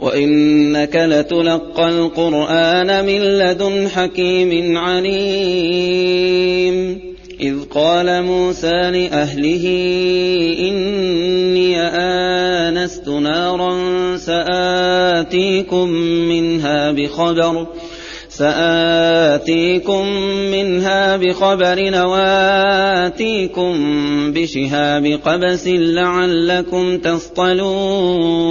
وإنك لتلقى القرآن من لدن حكيم عليم إذ قال موسى لأهله إني آنست نارا سآتيكم منها بخبر سآتيكم منها بخبر وآتيكم بشهاب قبس لعلكم تصطلون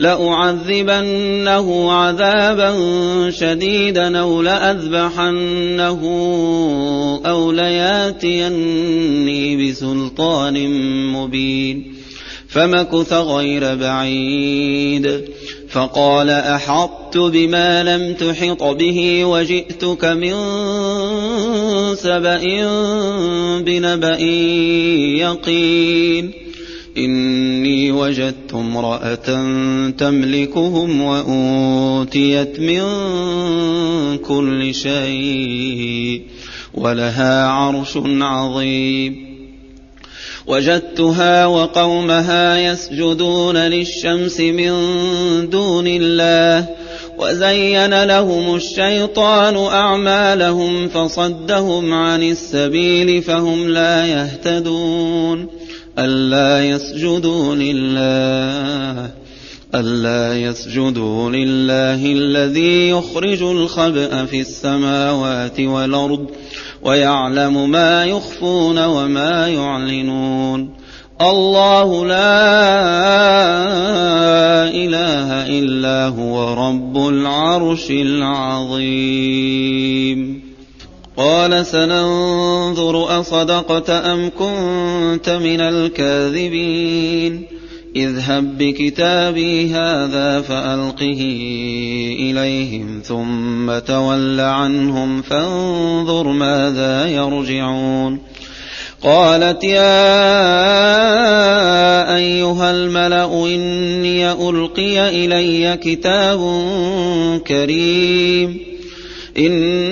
لأعذبنه عذابا شديدا أو لأذبحنه أو لياتيني بسلطان مبين. فمكث غير بعيد. فقال أحطت بما لم تحط به وجئتك من سبأ بنبأ يقين. إني وجدت امرأة تملكهم وأوتيت من كل شيء ولها عرش عظيم. وجدتها وقومها يسجدون للشمس من دون الله وزين لهم الشيطان أعمالهم فصدهم عن السبيل فهم لا يهتدون. ألا يسجدوا لله ألا يسجدوا لله الذي يخرج الخبأ في السماوات والأرض ويعلم ما يخفون وما يعلنون. الله لا إله إلا هو رب العرش العظيم. قال سننظر أصدقت أم كنت من الكاذبين. اذهب بكتابي هذا فألقه إليهم ثم تول عنهم فانظر ماذا يرجعون. قالت يا أيها الملأ إني ألقي إلي كتاب كريم. إني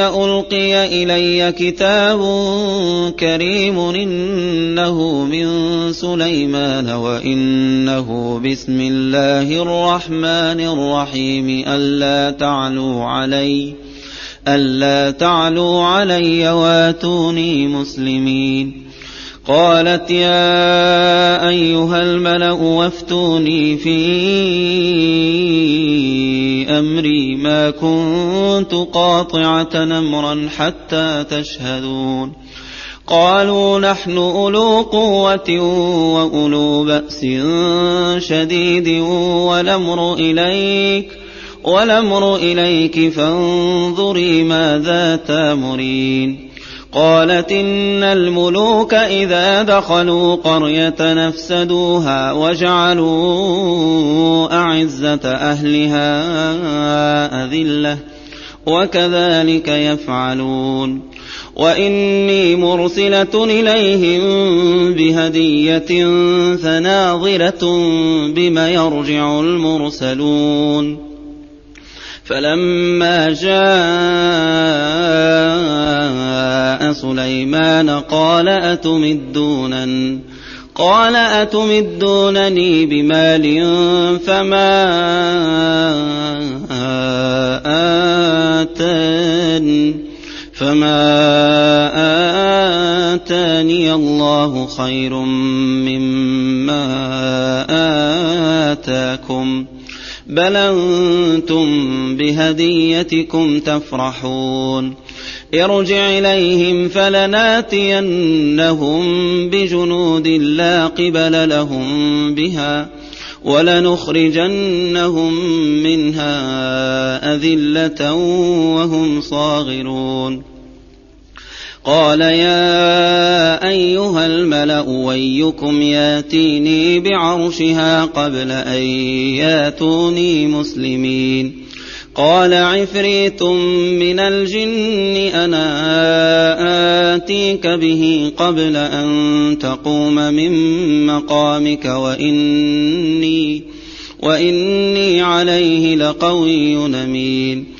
ألقي إلي كتاب كريم إنه من سليمان وإنه بسم الله الرحمن الرحيم ألا تعلوا علي ألا تعلوا علي واتوني مسلمين قالت يا أيها الملأ وافتوني في أمري ما كنت قاطعة نمرا حتى تشهدون. قالوا نحن أولو قوة وأولو بأس شديد والأمر إليك والأمر إليك فانظري ماذا تامرين. قالت إن الملوك إذا دخلوا قرية نفسدوها وجعلوا أعزة أهلها أذلة وكذلك يفعلون. وإني مرسلة إليهم بهدية فناظرة بم يرجع المرسلون. فلما جاء سليمان قال أتمدونن قال أتمدونني بمال فما آتان فما آتاني الله خير مما آتاكم ۖ بل أنتم بهديتكم تفرحون ارجع إليهم فلناتينهم بجنود لا قبل لهم بها ولنخرجنهم منها أذلة وهم صاغرون قال يا أيها الملأ ويكم ياتيني بعرشها قبل أن ياتوني مسلمين. قال عفريت من الجن أنا آتيك به قبل أن تقوم من مقامك وإني وإني عليه لقوي أمين.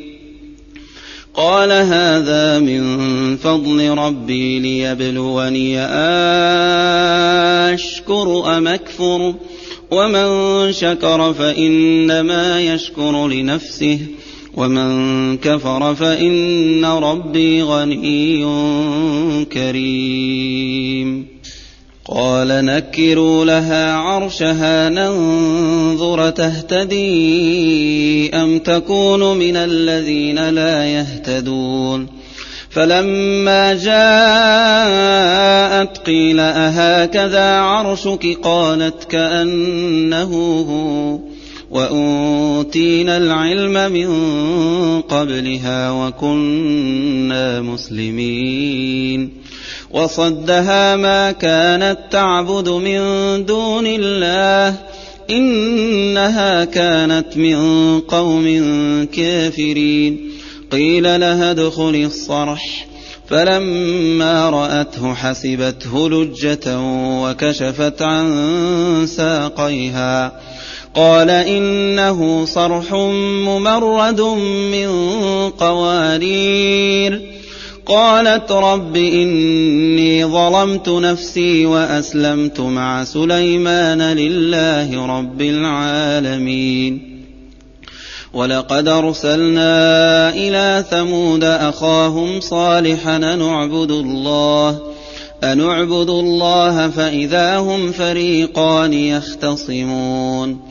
قال هذا من فضل ربي ليبلوني أشكر أم أكفر ومن شكر فإنما يشكر لنفسه ومن كفر فإن ربي غني كريم قال نكروا لها عرشها ننظر تهتدي أم تكون من الذين لا يهتدون. فلما جاءت قيل أهكذا عرشك؟ قالت كأنه هو وأوتينا العلم من قبلها وكنا مسلمين. وصدها ما كانت تعبد من دون الله إنها كانت من قوم كافرين. قيل لها ادخل الصرح. فلما رأته حسبته لجة وكشفت عن ساقيها. قال إنه صرح ممرد من قوارير. قالت رب إني ظلمت نفسي وأسلمت مع سليمان لله رب العالمين. ولقد أرسلنا إلى ثمود أخاهم صالحا نعبد الله أنعبد الله فإذا هم فريقان يختصمون.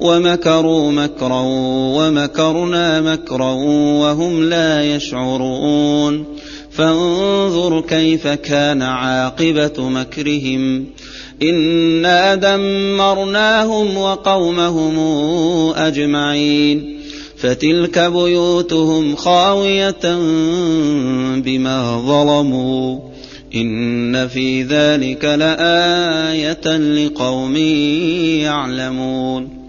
ومكروا مكرا ومكرنا مكرا وهم لا يشعرون. فانظر كيف كان عاقبة مكرهم. إنا دمرناهم وقومهم أجمعين. فتلك بيوتهم خاوية بما ظلموا. إن في ذلك لآية لقوم يعلمون.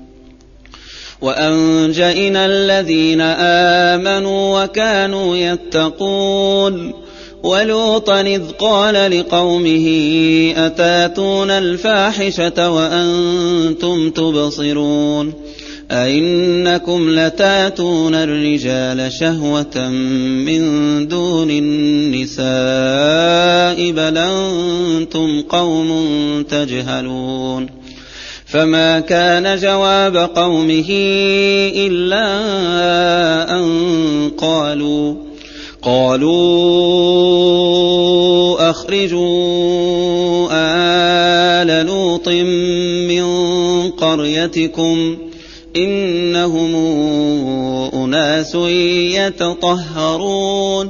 وأنجينا الذين آمنوا وكانوا يتقون. ولوطا إذ قال لقومه أتاتون الفاحشة وأنتم تبصرون؟ أئنكم لتاتون الرجال شهوة من دون النساء بل أنتم قوم تجهلون. فما كان جواب قومه إلا أن قالوا قالوا أخرجوا آل لوط من قريتكم إنهم أناس يتطهرون.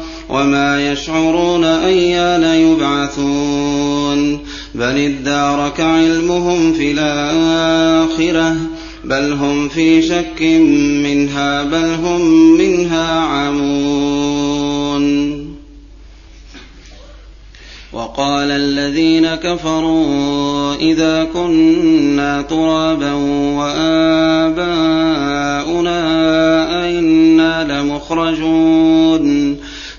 وَمَا يَشْعُرُونَ أَيَّانَ يُبْعَثُونَ بَلِ ادَّارَكَ عِلْمُهُمْ فِي الْآخِرَةِ ۚ بَلْ هُمْ فِي شَكٍّ مِّنْهَا بَلْ هُم مِّنْهَا عَمُونَ. وَقَالَ الَّذِينَ كَفَرُوا إِذَا كُنَّا تُرَابًا وَآبَاؤُنَا أَئِنَّا لَمُخْرَجُونَ.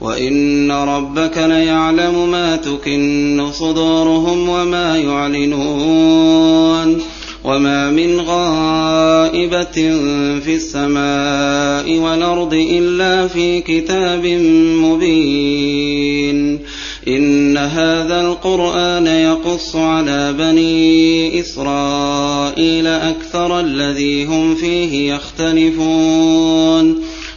وَإِنَّ رَبَّكَ لَيَعْلَمُ مَا تُكِنُّ صُدُورُهُمْ وَمَا يُعْلِنُونَ وَمَا مِنْ غَائِبَةٍ فِي السَّمَاءِ وَالْأَرْضِ إِلَّا فِي كِتَابٍ مُّبِينٍ إِنَّ هَٰذَا الْقُرْآنَ يَقُصُّ عَلَىٰ بَنِي إِسْرَائِيلَ أَكْثَرَ الَّذِي هُمْ فِيهِ يَخْتَلِفُونَ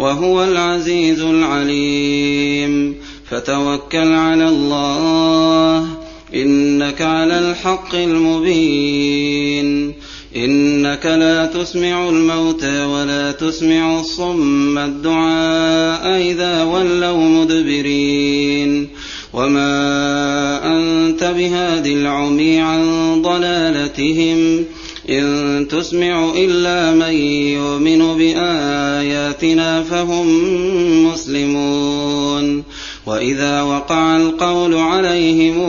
وَهُوَ الْعَزِيزُ الْعَلِيمُ. فَتَوَكَّلْ عَلَى اللَّهِ ۖ. إِنَّكَ عَلَى الْحَقِّ الْمُبِينِ. إِنَّكَ لَا تُسْمِعُ الْمَوْتَىٰ وَلَا تُسْمِعُ الصُّمَّ الدُّعَاءَ إِذَا وَلَّوْا مُدْبِرِينَ. وَمَا أَنتَ بِهَادِ الْعُمْيِ عَن ضَلَالَتِهِمْ ۖ. إِن تُسْمِعُ إِلَّا مَن يُؤْمِنُ بِآيَاتِنَا فَهُم مُّسْلِمُونَ. وَإِذَا وَقَعَ الْقَوْلُ عَلَيْهِمْ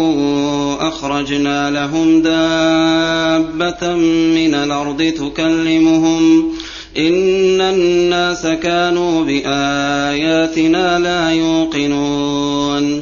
أَخْرَجْنَا لَهُمْ دَابَّةً مِّنَ الْأَرْضِ تُكَلِّمُهُمْ. إِنَّ النَّاسَ كَانُوا بِآيَاتِنَا لَا يُوقِنُونَ.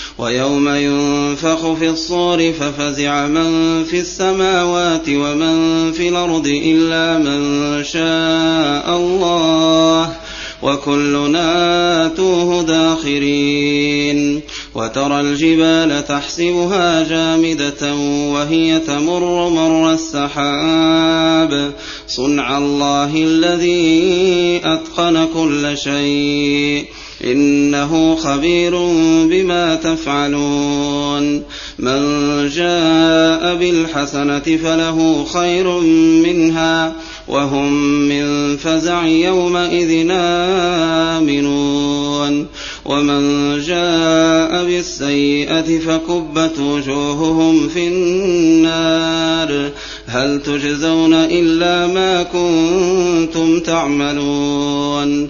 ويوم ينفخ في الصور ففزع من في السماوات ومن في الأرض إلا من شاء الله وكلنا أتوه داخرين وترى الجبال تحسبها جامدة وهي تمر مر السحاب صنع الله الذي أتقن كل شيء إنه خبير بما تفعلون. من جاء بالحسنة فله خير منها وهم من فزع يومئذ آمنون. ومن جاء بالسيئة فكبت وجوههم في النار. هل تجزون إلا ما كنتم تعملون؟